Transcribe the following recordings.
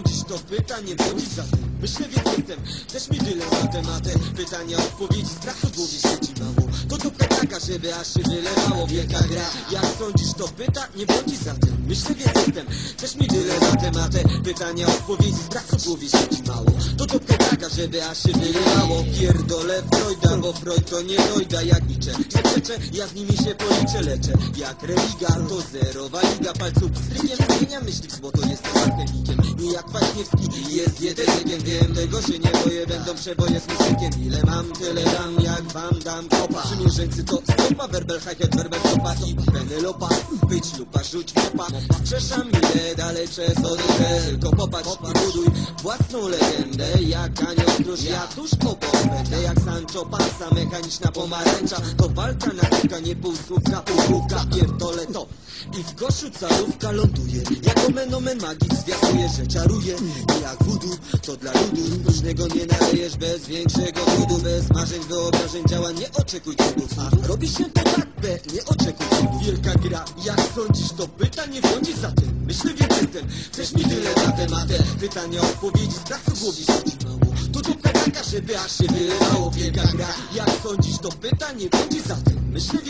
to pyta, nie bądź za tym. Myślę więc jestem, też mi tyle na tematem Pytania, odpowiedzi, strach żeby aż się wylewało Wielka gra, jak sądzisz to pyta, nie bądź za tym Myślę więc jestem, też mi tyle na tematem Pytania, odpowiedzi, strach od głowie siedzi mało. To dupka taka, żeby aż się wylewało. Pierdolę Freuda, bo Freud to nie dojda jak liczę Nie przeczę, ja z nimi się policzę, leczę. Jak religa, to zerowa liga Palców. Strykiem zmienia myśli, bo to jestem alchemikiem Nie jak Kwaśniewski, jest dietetykiem Wiem, tego się nie boję, będą przeboje z muzykiem Ile mam, tyle dam, jak wam dam. Kopa Przymierzeńcy to stopa, werbel, hacket, werbel, stopa I Penelopa, być lupa, rzuć mopa Skrzeszam ile dalej przez odetę Tylko popatrz i buduj własną legendę Jak anioł stróż, ja tuż obok będę Jak Sancho Panza, mechaniczna pomarańcza. To walka na kilka, nie półsłówka, półgłówka. Pierdolę to i w koszu calówka ląduje. Jak omen omen magii zwiastuje, że czaruje. I jak voodoo, to dla ludu Różnego nie nalejesz. Bez większego trudu Bez marzeń, wyobrażeń, działań nie oczekuj cudów A robi się to tak, B, nie oczekuj. Wielka gra, jak sądzisz to pyta, nie bądź za tym. Myślę więc jestem, też mi tyle na tematę Pytania, odpowiedzi, strach w głowie mało To dupka taka, żeby aż się wylewało Wielka gra, jak sądzisz to pyta, nie bądź za tym. Myślę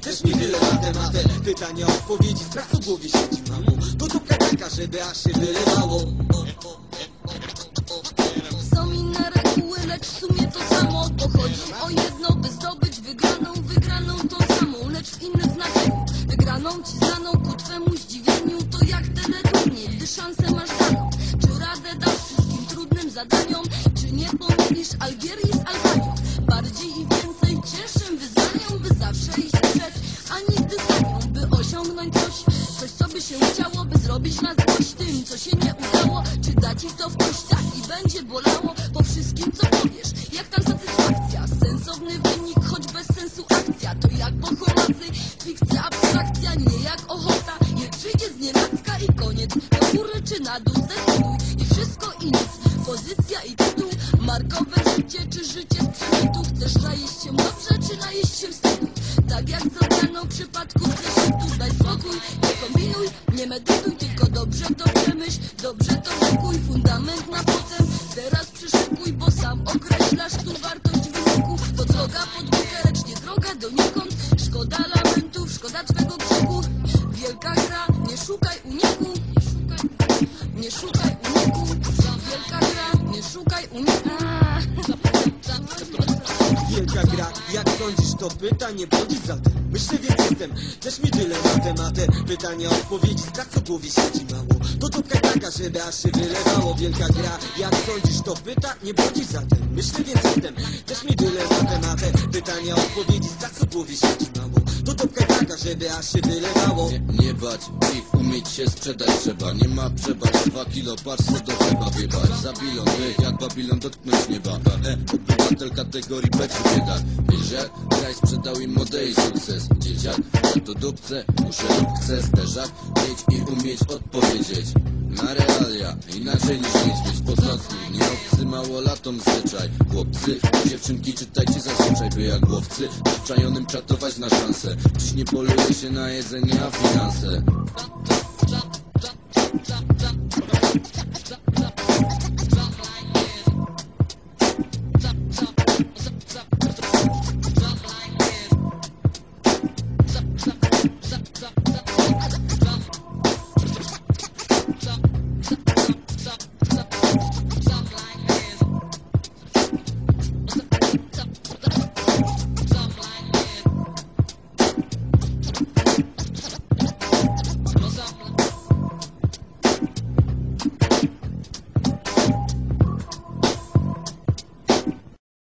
też mi tyle na Pytania, odpowiedzi, strach w głowie siedzi mało To dupka taka, żeby aż się wylewało znaczeniu Wygraną ci znaną ku twemu zdziwieniu To jak teleturniej, gdy szansę masz daną Czy radę dasz wszystkim trudnym zadaniom Czy nie pomylisz Algierii z Albanią? Bardziej i więcej cięższym wyzwaniom By zawsze iść przed, a nigdy za nią By osiągnąć coś, coś co by się chciało By zrobić na złość tym, co się nie udało. Czy dać ich to w kościach i będzie bolało Po wszystkim co powiesz, jak tam satysfakcja koniec. Do góry czy na dół, zdecyduj. I wszystko i nic, pozycja i tytuł. Markowe życie czy życie z przemytu Chcesz najeść się dobrze czy najeść się wstydu Tak jak z odmianą przypadków zeszytu Daj spokój, nie kombinuj, nie medytuj Tylko dobrze to przemyśl, dobrze to wykuj Fundament na potem, teraz przyszykuj Bo sam określasz tu wartość wyniku. To droga pod górę, lecz nie droga donikąd Szkoda lamentów, szkoda twego krzyku. Wielka gra, nie szukaj uniku Nie szukaj uniku Wielka gra, nie szukaj uniku Wielka gra, jak sądzisz to pyta, nie bądź za tym. Myślę więc jestem, też mi tyle na tematę Pytania, odpowiedzi, co głowie siedzi mało To dupka taka, żeby aż się wylewało. Wielka gra, jak sądzisz to pyta, nie bądź za tym Myślę więc jestem, też mi tyle na tematę Pytania, odpowiedzi, strach co głowie siedzi mało To dupka taka, żeby aż się wylewało. Nie, nie bać ich, umieć się sprzedać trzeba. Nie ma przebacz, dwa kilo parsu do chleba wybać Za jak Babilon dotknąć nieba. E, obywatel kategorii B czy bieda. Wiesz jak kraj sprzedał im modę i sukces. Dzieciak, to dupce, muszę chcę zderzak Mieć i umieć odpowiedzieć na realia Inaczej niż niedźwiedź potrafny Nie obcy mało latom zwyczaj. Chłopcy, dziewczynki czytajcie zazwyczaj By jak głowcy, odczajonym czatować na szansę. Dziś nie poluje się na jedzenie, a finanse.